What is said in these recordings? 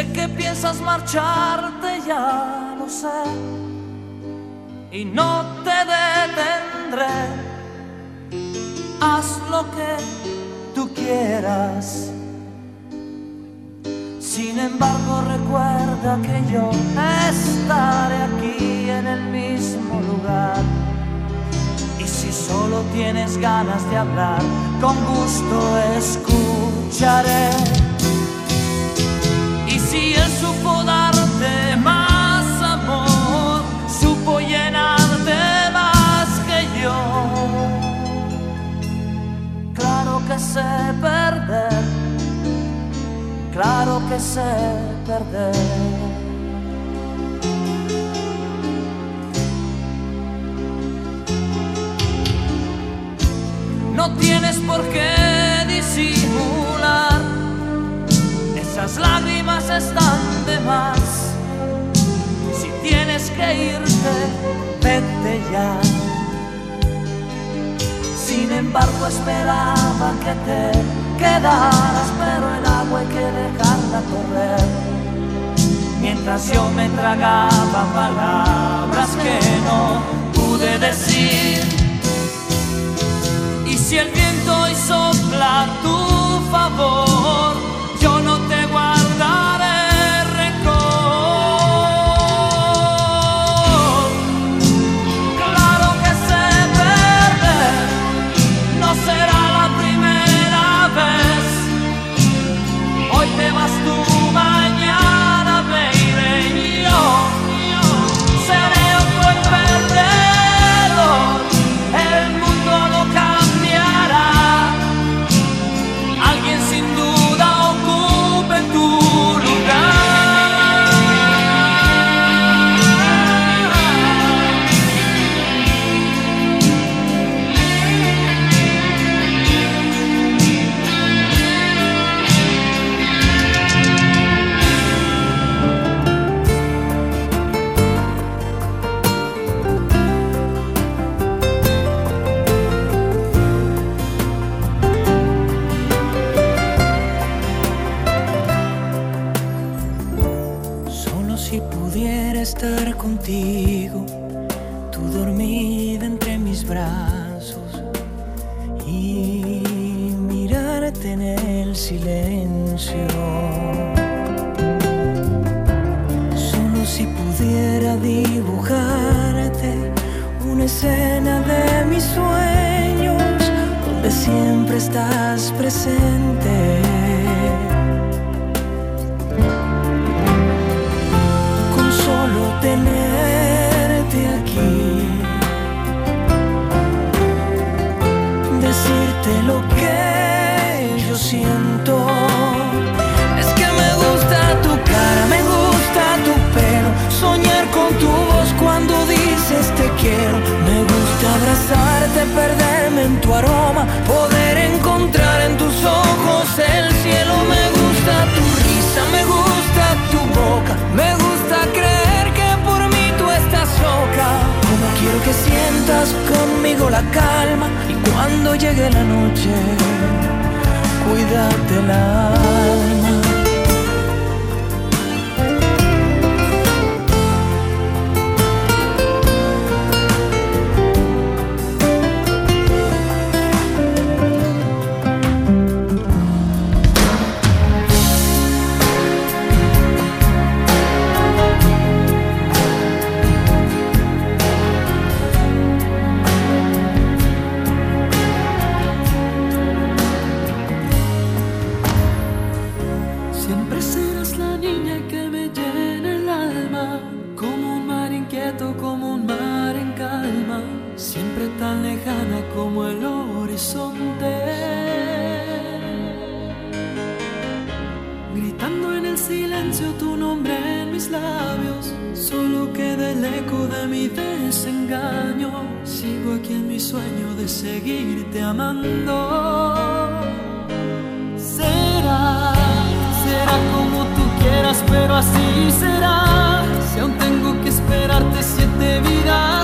Sé que piensas marcharte, ya lo sé, y no te detendré. Haz lo que tú quieras. Sin embargo, recuerda que yo estaré aquí en el mismo lugar. Y si solo tienes ganas de hablar, con gusto escucharé. Si él supo darte más amor, supo llenarte más que yo. Claro que sé perder, claro que sé perder. No tienes por qué esas lágrimas están de más. Si tienes que irte, vete ya. Sin embargo, esperaba que te quedaras, pero el agua hay que dejarla correr. Mientras yo me tragaba palabras que no pude decir. Y si el viento hoy sopla a tu favor, tú dormida entre mis brazos y mirarte en el silencio. Solo si pudiera dibujarte una escena de mis sueños donde siempre estás presente. Tu aroma. Poder encontrar en tus ojos el cielo. Me gusta tu risa, me gusta tu boca. Me gusta creer que por mí tú estás loca. Como quiero que sientas conmigo la calma. Y cuando llegue la noche, cuídate el alma. Solo queda el eco de mi desengaño. Sigo aquí en mi sueño de seguirte amando. Será, será como tú quieras, pero así será. Si aún tengo que esperarte siete vidas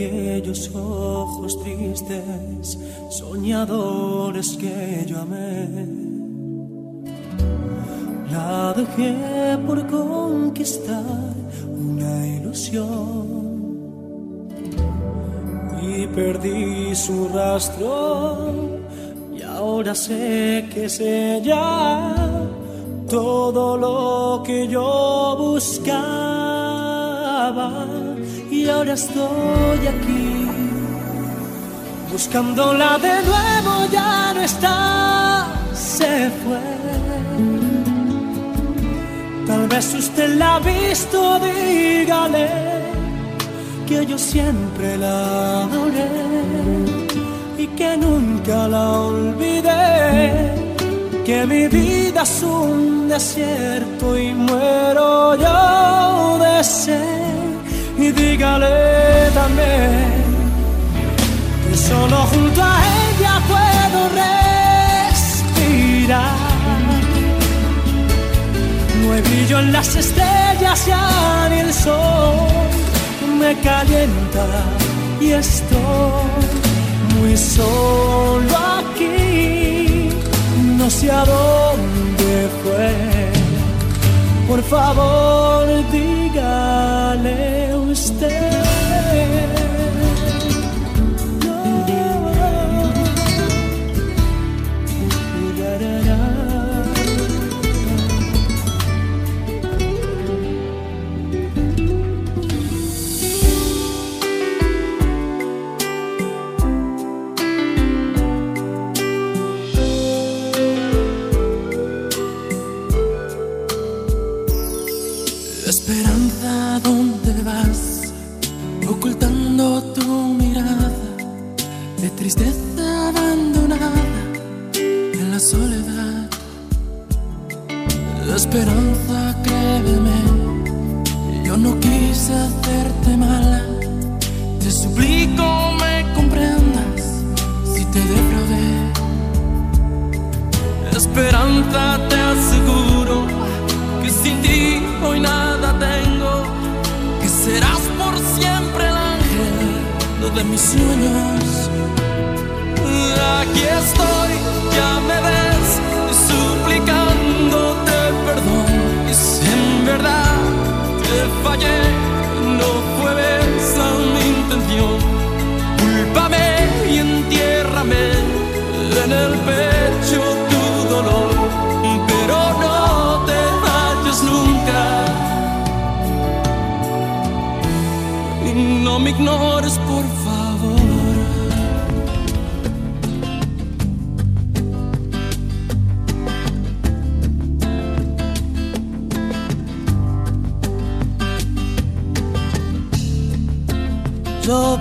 Aquellos ojos tristes, soñadores que yo amé. La dejé por conquistar una ilusión y perdí su rastro y ahora sé que es ella todo lo que yo buscaba y ahora estoy aquí buscándola de nuevo ya no está se fue tal vez usted la ha visto dígale que yo siempre la adoré y que nunca la olvidé. Que mi vida es un desierto y muero dígale también que solo junto a ella puedo respirar. No hay brillo en las estrellas ya ni el sol me calienta y estoy muy solo aquí. No sé a dónde fue. Por favor, dígale soledad. La esperanza, créeme, yo no quise hacerte mala. Te suplico me comprendas si te defraudé. Esperanza, te aseguro que sin ti hoy nada tengo, que serás por siempre el ángel de mis sueños. Aquí estoy. verdad te fallé, no fue esa mi intención. Culpame y entiérrame en el pecho tu dolor, pero no te vayas nunca. Y no me ignores, por favor.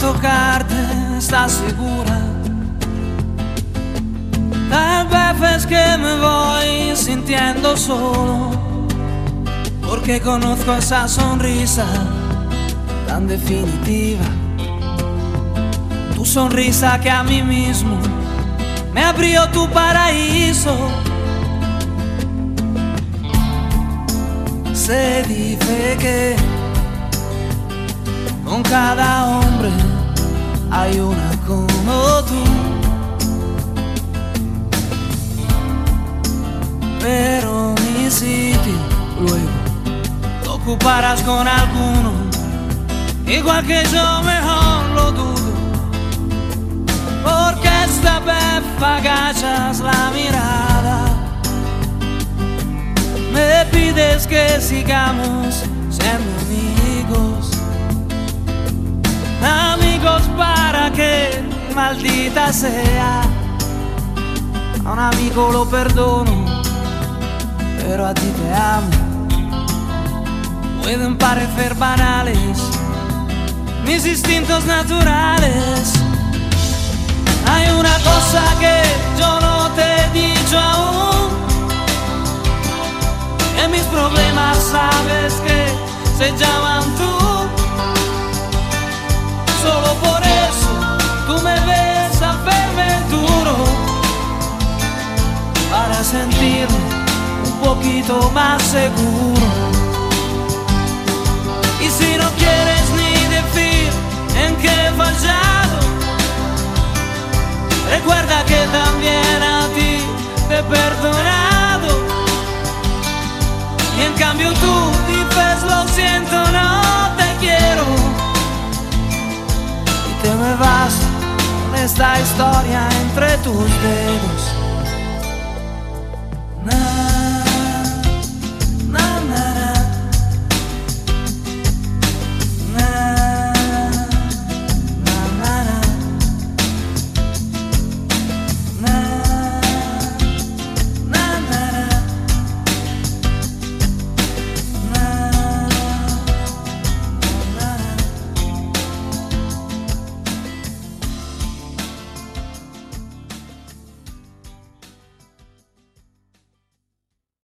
tocarte, ¿estás segura? Tal vez es que me voy sintiendo solo, porque conozco esa sonrisa tan definitiva. Tu sonrisa que a mí mismo me abrió tu paraíso. Se dice que con cada hombre hay una como tú. Pero mi sitio luego lo ocuparás con alguno igual que yo mejor lo dudo, porque esta vez agachas la mirada, me pides que sigamos siendo amigos, amigos para que maldita sea, a un amigo lo perdono, pero a ti te amo Pueden parecer banales mis instintos naturales. Hay una cosa que yo no te he dicho aún. En mis problemas sabes que se llaman tú. Poquito más seguro. Y si no quieres ni decir en qué he fallado, recuerda que también a ti te he perdonado. Y en cambio tú dices lo siento, no te quiero. Y te me vas con esta historia entre tus dedos.